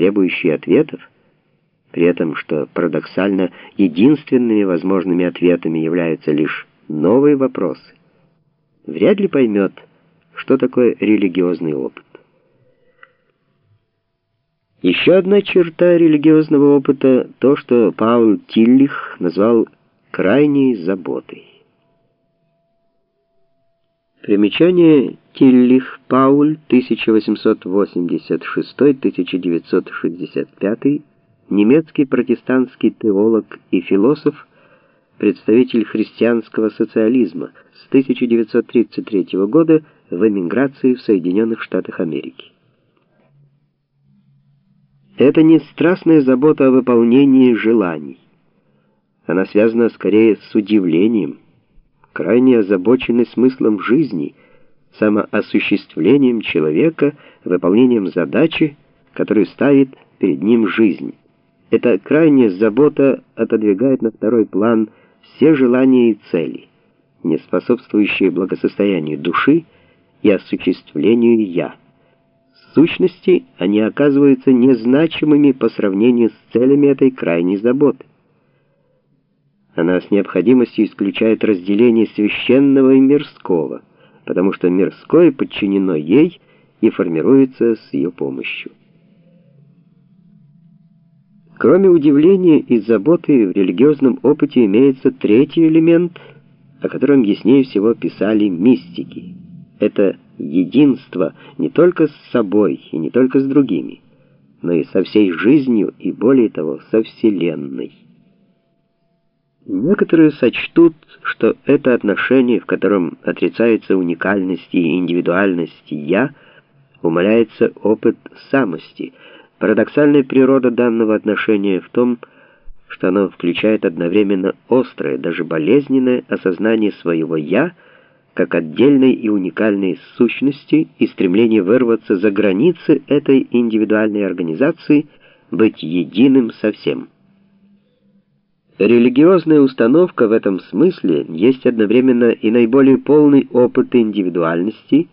требующие ответов, при этом, что парадоксально, единственными возможными ответами являются лишь новые вопросы, вряд ли поймет, что такое религиозный опыт. Еще одна черта религиозного опыта — то, что Пауль Тиллих назвал крайней заботой. Примечание Тиллих Пауль, 1886-1965, немецкий протестантский теолог и философ, представитель христианского социализма с 1933 года в эмиграции в Соединенных Штатах Америки. Это не страстная забота о выполнении желаний. Она связана скорее с удивлением, крайне озабоченной смыслом жизни, самоосуществлением человека, выполнением задачи, которую ставит перед ним жизнь. Эта крайняя забота отодвигает на второй план все желания и цели, не способствующие благосостоянию души и осуществлению «я». В сущности, они оказываются незначимыми по сравнению с целями этой крайней заботы. Она с необходимостью исключает разделение священного и мирского, потому что мирское подчинено ей и формируется с ее помощью. Кроме удивления и заботы в религиозном опыте имеется третий элемент, о котором яснее всего писали мистики. Это единство не только с собой и не только с другими, но и со всей жизнью и, более того, со Вселенной. Некоторые сочтут, что это отношение, в котором отрицается уникальность и индивидуальность «я», умаляется опыт самости. Парадоксальная природа данного отношения в том, что оно включает одновременно острое, даже болезненное осознание своего «я», как отдельной и уникальной сущности и стремление вырваться за границы этой индивидуальной организации, быть единым со всем. Религиозная установка в этом смысле есть одновременно и наиболее полный опыт индивидуальности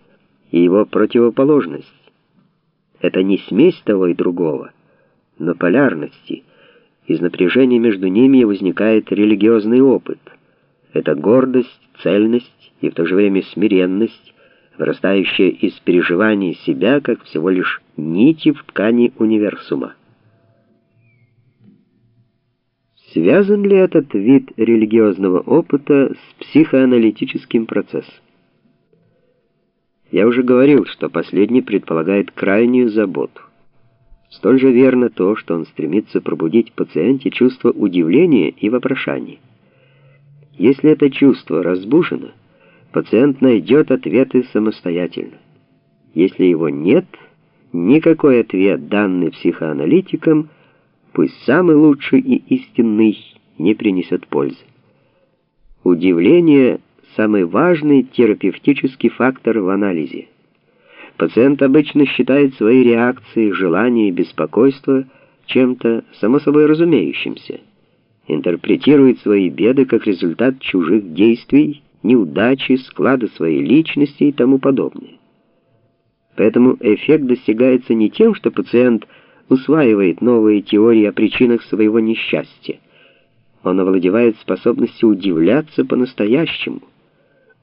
и его противоположность. Это не смесь того и другого, но полярности. Из напряжения между ними возникает религиозный опыт. Это гордость, цельность и в то же время смиренность, вырастающая из переживания себя как всего лишь нити в ткани универсума. Связан ли этот вид религиозного опыта с психоаналитическим процессом? Я уже говорил, что последний предполагает крайнюю заботу. Столь же верно то, что он стремится пробудить в пациенте чувство удивления и вопрошания. Если это чувство разбужено, пациент найдет ответы самостоятельно. Если его нет, никакой ответ, данный психоаналитикам, пусть самый лучший и истинный, не принесет пользы. Удивление – самый важный терапевтический фактор в анализе. Пациент обычно считает свои реакции, желания и беспокойства чем-то само собой разумеющимся, интерпретирует свои беды как результат чужих действий, неудачи, склада своей личности и тому подобное. Поэтому эффект достигается не тем, что пациент – усваивает новые теории о причинах своего несчастья. Он овладевает способностью удивляться по-настоящему.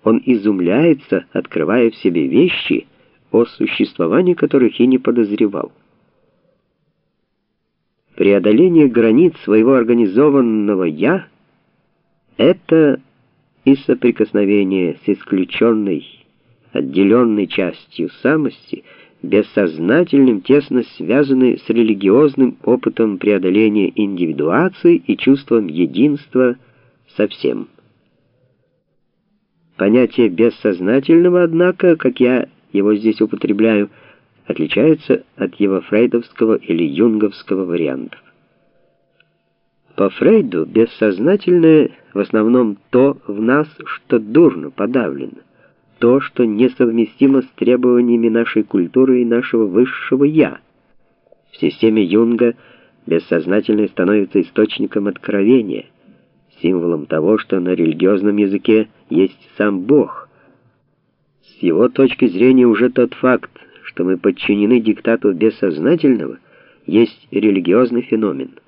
Он изумляется, открывая в себе вещи, о существовании которых и не подозревал. Преодоление границ своего организованного «я» — это и соприкосновение с исключенной, отделенной частью самости — бессознательным тесно связаны с религиозным опытом преодоления индивидуации и чувством единства со всем. Понятие бессознательного, однако, как я его здесь употребляю, отличается от его фрейдовского или юнговского вариантов. По Фрейду бессознательное в основном то в нас, что дурно, подавлено то, что несовместимо с требованиями нашей культуры и нашего высшего «я». В системе Юнга бессознательное становится источником откровения, символом того, что на религиозном языке есть сам Бог. С его точки зрения уже тот факт, что мы подчинены диктату бессознательного, есть религиозный феномен –